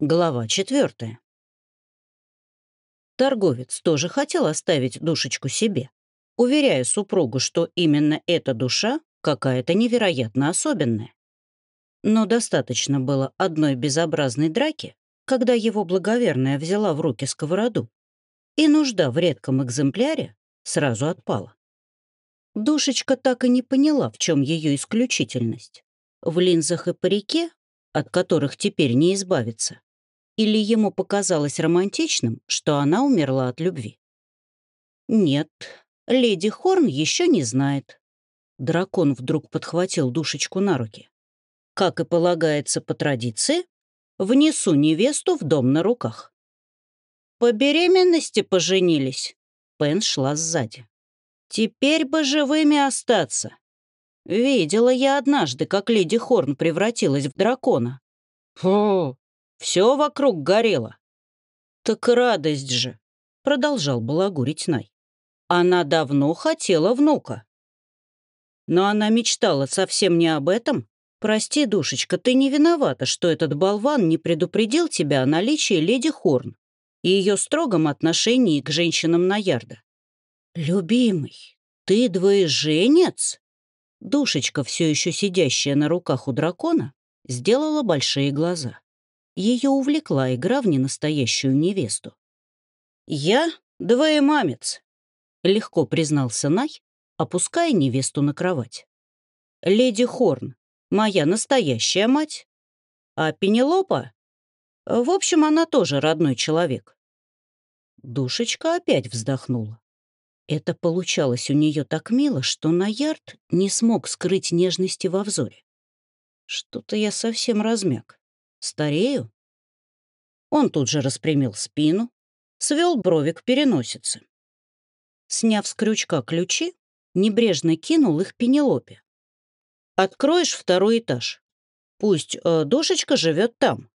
Глава четвертая. Торговец тоже хотел оставить душечку себе, уверяя супругу, что именно эта душа какая-то невероятно особенная. Но достаточно было одной безобразной драки, когда его благоверная взяла в руки сковороду, и нужда в редком экземпляре сразу отпала. Душечка так и не поняла, в чем ее исключительность. В линзах и парике, от которых теперь не избавиться, или ему показалось романтичным, что она умерла от любви? Нет, леди Хорн еще не знает. Дракон вдруг подхватил душечку на руки. Как и полагается по традиции, внесу невесту в дом на руках. По беременности поженились. Пен шла сзади. Теперь бы живыми остаться. Видела я однажды, как леди Хорн превратилась в дракона. Фу, все вокруг горело. Так радость же, продолжал балагурить Най. Она давно хотела внука. Но она мечтала совсем не об этом. Прости, душечка, ты не виновата, что этот болван не предупредил тебя о наличии леди Хорн и ее строгом отношении к женщинам на ярда. Любимый, ты двоеженец? Душечка, все еще сидящая на руках у дракона, сделала большие глаза. Ее увлекла игра в ненастоящую невесту. «Я двоемамец», — легко признался Най, опуская невесту на кровать. «Леди Хорн, моя настоящая мать, а Пенелопа, в общем, она тоже родной человек». Душечка опять вздохнула. Это получалось у нее так мило, что Наярд не смог скрыть нежности во взоре. Что-то я совсем размяк. Старею? Он тут же распрямил спину, свел брови к переносице. Сняв с крючка ключи, небрежно кинул их Пенелопе. «Откроешь второй этаж. Пусть э, душечка живет там.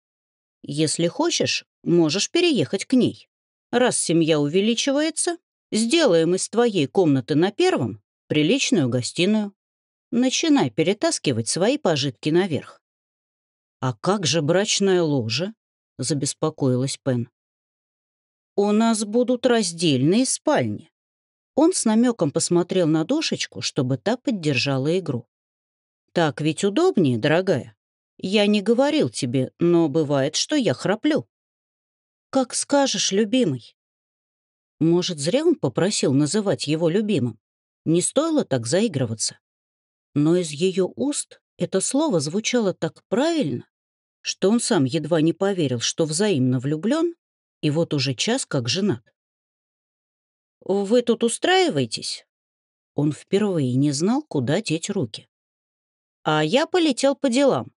Если хочешь, можешь переехать к ней. Раз семья увеличивается, сделаем из твоей комнаты на первом приличную гостиную. Начинай перетаскивать свои пожитки наверх. «А как же брачное ложе?» — забеспокоилась Пен. «У нас будут раздельные спальни». Он с намеком посмотрел на душечку, чтобы та поддержала игру. «Так ведь удобнее, дорогая. Я не говорил тебе, но бывает, что я храплю». «Как скажешь, любимый». Может, зря он попросил называть его любимым. Не стоило так заигрываться. Но из ее уст это слово звучало так правильно, что он сам едва не поверил, что взаимно влюблен, и вот уже час как женат. «Вы тут устраиваетесь?» Он впервые не знал, куда деть руки. «А я полетел по делам.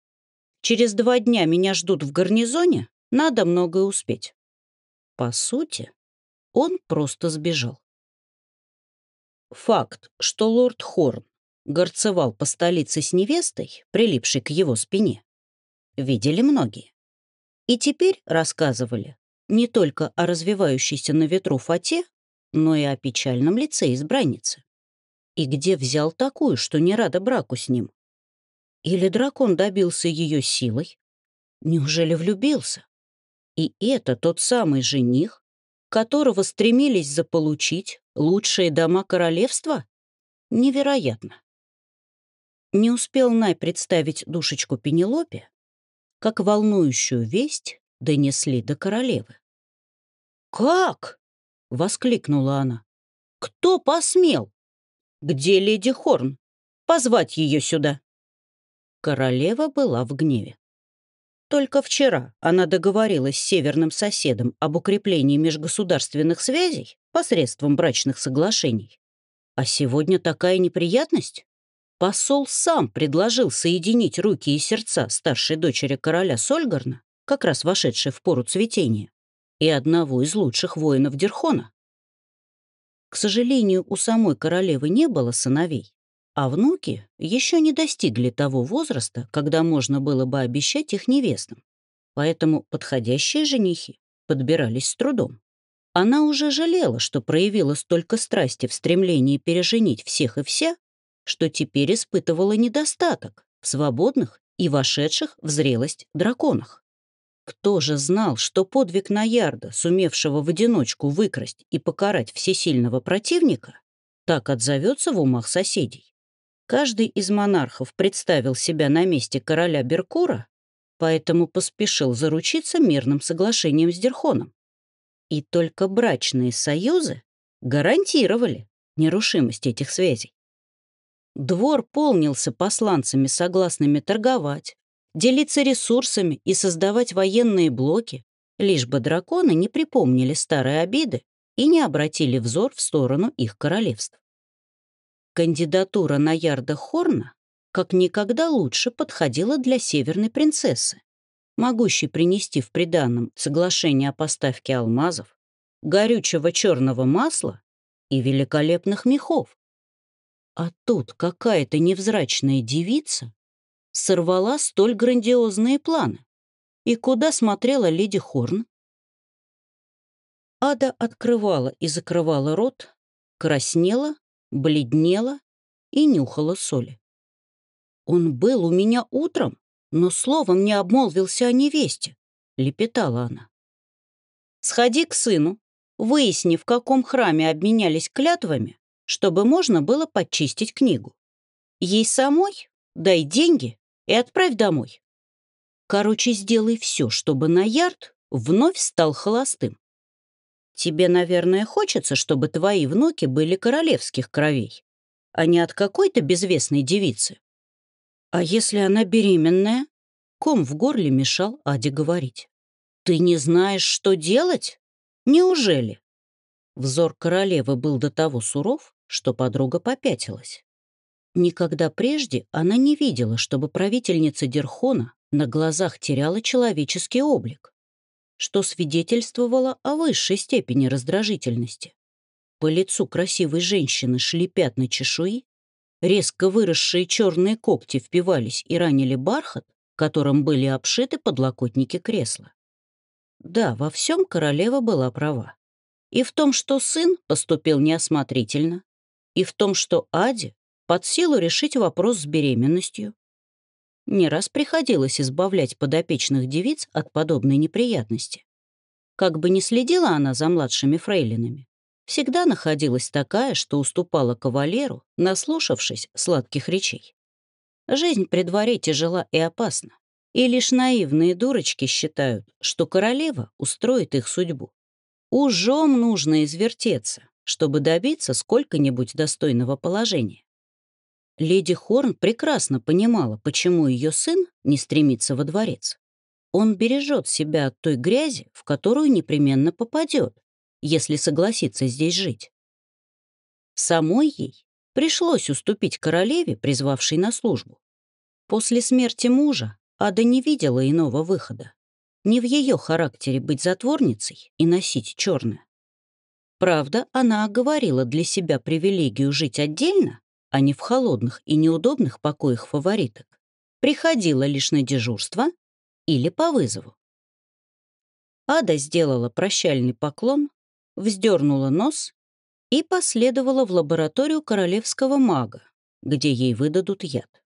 Через два дня меня ждут в гарнизоне, надо многое успеть». По сути, он просто сбежал. Факт, что лорд Хорн горцевал по столице с невестой, прилипшей к его спине, видели многие. И теперь рассказывали не только о развивающейся на ветру фате, но и о печальном лице избранницы. И где взял такую, что не рада браку с ним? Или дракон добился ее силой? Неужели влюбился? И это тот самый жених, которого стремились заполучить лучшие дома королевства? Невероятно. Не успел Най представить душечку Пенелопе, как волнующую весть донесли до королевы. «Как?» — воскликнула она. «Кто посмел? Где леди Хорн? Позвать ее сюда!» Королева была в гневе. Только вчера она договорилась с северным соседом об укреплении межгосударственных связей посредством брачных соглашений. А сегодня такая неприятность? Посол сам предложил соединить руки и сердца старшей дочери короля Сольгарна, как раз вошедшей в пору цветения, и одного из лучших воинов Дерхона. К сожалению, у самой королевы не было сыновей, а внуки еще не достигли того возраста, когда можно было бы обещать их невестам, поэтому подходящие женихи подбирались с трудом. Она уже жалела, что проявила столько страсти в стремлении переженить всех и вся, что теперь испытывала недостаток в свободных и вошедших в зрелость драконах. Кто же знал, что подвиг Наярда, сумевшего в одиночку выкрасть и покарать всесильного противника, так отзовется в умах соседей? Каждый из монархов представил себя на месте короля Беркура, поэтому поспешил заручиться мирным соглашением с Дерхоном. И только брачные союзы гарантировали нерушимость этих связей. Двор полнился посланцами, согласными торговать, делиться ресурсами и создавать военные блоки, лишь бы драконы не припомнили старые обиды и не обратили взор в сторону их королевств. Кандидатура на Ярда Хорна как никогда лучше подходила для северной принцессы, могущей принести в приданном соглашение о поставке алмазов, горючего черного масла и великолепных мехов. А тут какая-то невзрачная девица сорвала столь грандиозные планы. И куда смотрела леди Хорн? Ада открывала и закрывала рот, краснела, бледнела и нюхала соли. «Он был у меня утром, но словом не обмолвился о невесте», — лепетала она. «Сходи к сыну, выясни, в каком храме обменялись клятвами, чтобы можно было подчистить книгу. Ей самой дай деньги и отправь домой. Короче, сделай все, чтобы Наярд вновь стал холостым. Тебе, наверное, хочется, чтобы твои внуки были королевских кровей, а не от какой-то безвестной девицы. А если она беременная? Ком в горле мешал Аде говорить. Ты не знаешь, что делать? Неужели? Взор королевы был до того суров, что подруга попятилась. Никогда прежде она не видела, чтобы правительница Дерхона на глазах теряла человеческий облик, что свидетельствовало о высшей степени раздражительности. По лицу красивой женщины шли пятна чешуи, резко выросшие черные когти впивались и ранили бархат, которым были обшиты подлокотники кресла. Да, во всем королева была права. И в том, что сын поступил неосмотрительно, и в том, что Аде под силу решить вопрос с беременностью. Не раз приходилось избавлять подопечных девиц от подобной неприятности. Как бы ни следила она за младшими фрейлинами, всегда находилась такая, что уступала кавалеру, наслушавшись сладких речей. Жизнь при дворе тяжела и опасна, и лишь наивные дурочки считают, что королева устроит их судьбу. Ужом нужно извертеться, чтобы добиться сколько-нибудь достойного положения. Леди Хорн прекрасно понимала, почему ее сын не стремится во дворец. Он бережет себя от той грязи, в которую непременно попадет, если согласится здесь жить. Самой ей пришлось уступить королеве, призвавшей на службу. После смерти мужа Ада не видела иного выхода. Не в ее характере быть затворницей и носить черное. Правда, она оговорила для себя привилегию жить отдельно а не в холодных и неудобных покоях фавориток, приходила лишь на дежурство или по вызову. Ада сделала прощальный поклон, вздернула нос и последовала в лабораторию королевского мага, где ей выдадут яд.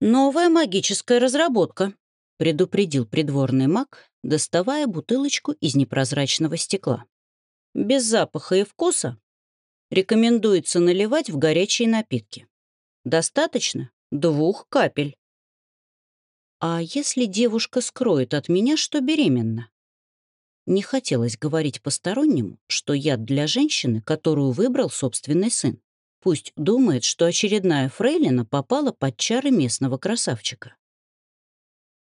«Новая магическая разработка», — предупредил придворный маг, доставая бутылочку из непрозрачного стекла. «Без запаха и вкуса рекомендуется наливать в горячие напитки. Достаточно двух капель. А если девушка скроет от меня, что беременна? Не хотелось говорить постороннему, что яд для женщины, которую выбрал собственный сын. Пусть думает, что очередная фрейлина попала под чары местного красавчика.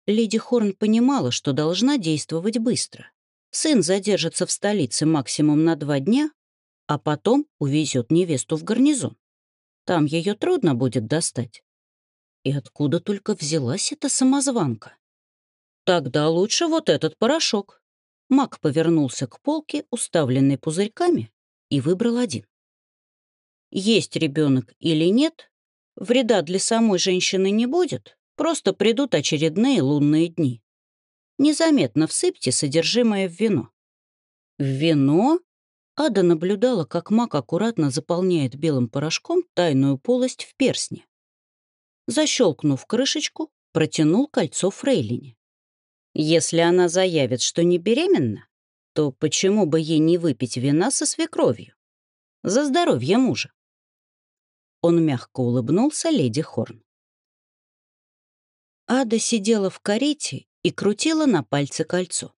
Леди Хорн понимала, что должна действовать быстро. Сын задержится в столице максимум на два дня, а потом увезет невесту в гарнизон. Там ее трудно будет достать. И откуда только взялась эта самозванка? Тогда лучше вот этот порошок. Мак повернулся к полке, уставленной пузырьками, и выбрал один. Есть ребенок или нет, вреда для самой женщины не будет, просто придут очередные лунные дни. Незаметно всыпьте содержимое в вино. В вино Ада наблюдала, как маг аккуратно заполняет белым порошком тайную полость в персне. Защелкнув крышечку, протянул кольцо фрейлине. Если она заявит, что не беременна, то почему бы ей не выпить вина со свекровью? За здоровье мужа. Он мягко улыбнулся леди Хорн. Ада сидела в карете и крутила на пальце кольцо.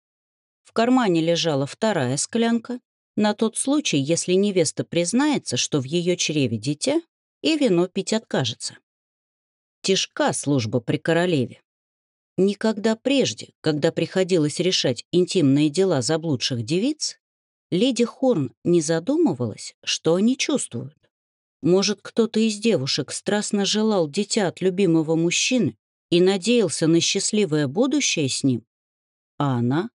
В кармане лежала вторая склянка, на тот случай, если невеста признается, что в ее чреве дитя, и вино пить откажется. Тишка служба при королеве. Никогда прежде, когда приходилось решать интимные дела заблудших девиц, леди Хорн не задумывалась, что они чувствуют. Может, кто-то из девушек страстно желал дитя от любимого мужчины и надеялся на счастливое будущее с ним? А она?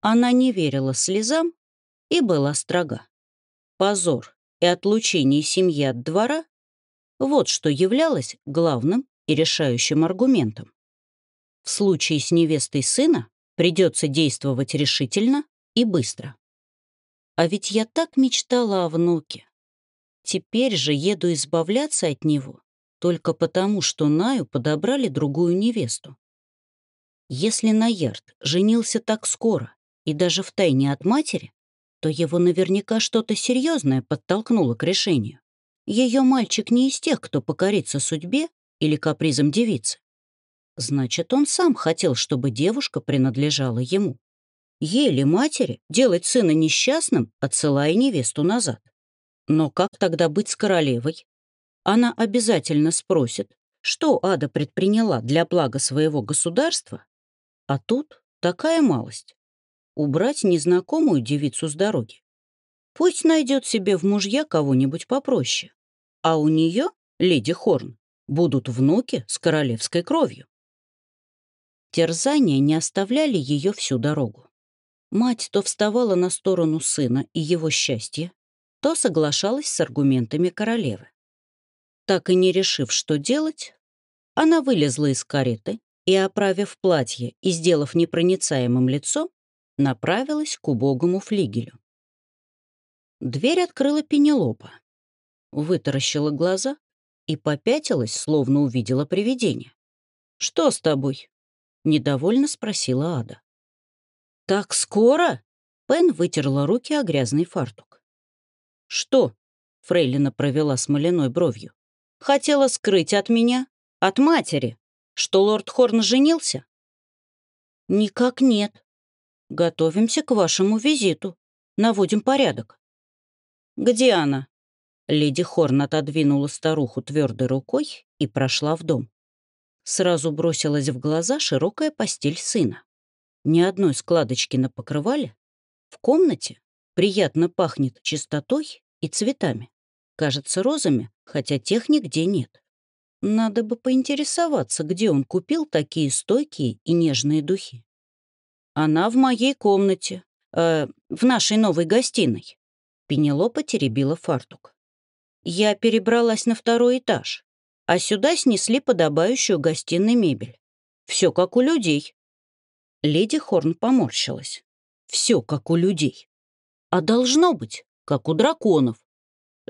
Она не верила слезам и была строга. Позор и отлучение семьи от двора — вот что являлось главным и решающим аргументом. В случае с невестой сына придется действовать решительно и быстро. А ведь я так мечтала о внуке. Теперь же еду избавляться от него только потому, что Наю подобрали другую невесту. Если Наярд женился так скоро и даже втайне от матери, то его наверняка что-то серьезное подтолкнуло к решению. Ее мальчик не из тех, кто покорится судьбе или капризам девицы. Значит, он сам хотел, чтобы девушка принадлежала ему. Еле матери делать сына несчастным, отсылая невесту назад. Но как тогда быть с королевой? Она обязательно спросит, что Ада предприняла для блага своего государства, а тут такая малость. Убрать незнакомую девицу с дороги. Пусть найдет себе в мужья кого-нибудь попроще. А у нее, леди Хорн, будут внуки с королевской кровью. Терзания не оставляли ее всю дорогу. Мать то вставала на сторону сына и его счастья, то соглашалась с аргументами королевы. Так и не решив, что делать, она вылезла из кареты и, оправив платье и сделав непроницаемым лицо, направилась к убогому флигелю. Дверь открыла Пенелопа, вытаращила глаза и попятилась, словно увидела привидение. «Что с тобой?» — недовольно спросила Ада. «Так скоро?» — Пен вытерла руки о грязный фартук. «Что?» — Фрейлина провела смоляной бровью. «Хотела скрыть от меня, от матери, что лорд Хорн женился?» «Никак нет. Готовимся к вашему визиту. Наводим порядок». «Где она?» Леди Хорн отодвинула старуху твердой рукой и прошла в дом. Сразу бросилась в глаза широкая постель сына. Ни одной складочки на покрывале. В комнате приятно пахнет чистотой и цветами. Кажется, розами, хотя тех нигде нет. Надо бы поинтересоваться, где он купил такие стойкие и нежные духи. Она в моей комнате, э, в нашей новой гостиной. Пенелопа теребила фартук. Я перебралась на второй этаж а сюда снесли подобающую гостиной мебель. Все как у людей. Леди Хорн поморщилась. Все как у людей. А должно быть, как у драконов.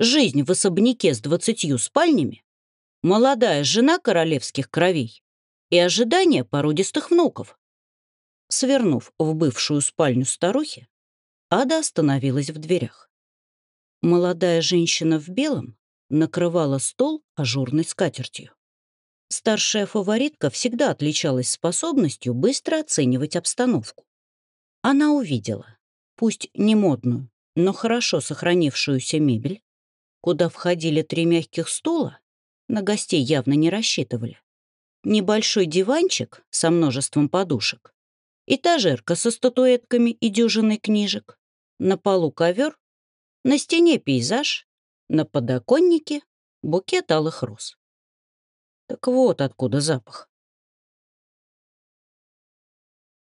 Жизнь в особняке с двадцатью спальнями, молодая жена королевских кровей и ожидание породистых внуков. Свернув в бывшую спальню старухи, Ада остановилась в дверях. Молодая женщина в белом накрывала стол ажурной скатертью. Старшая фаворитка всегда отличалась способностью быстро оценивать обстановку. Она увидела, пусть не модную, но хорошо сохранившуюся мебель, куда входили три мягких стула, на гостей явно не рассчитывали, небольшой диванчик со множеством подушек, этажерка со статуэтками и дюжиной книжек, на полу ковер, на стене пейзаж, на подоконнике букет алых роз. Так вот откуда запах.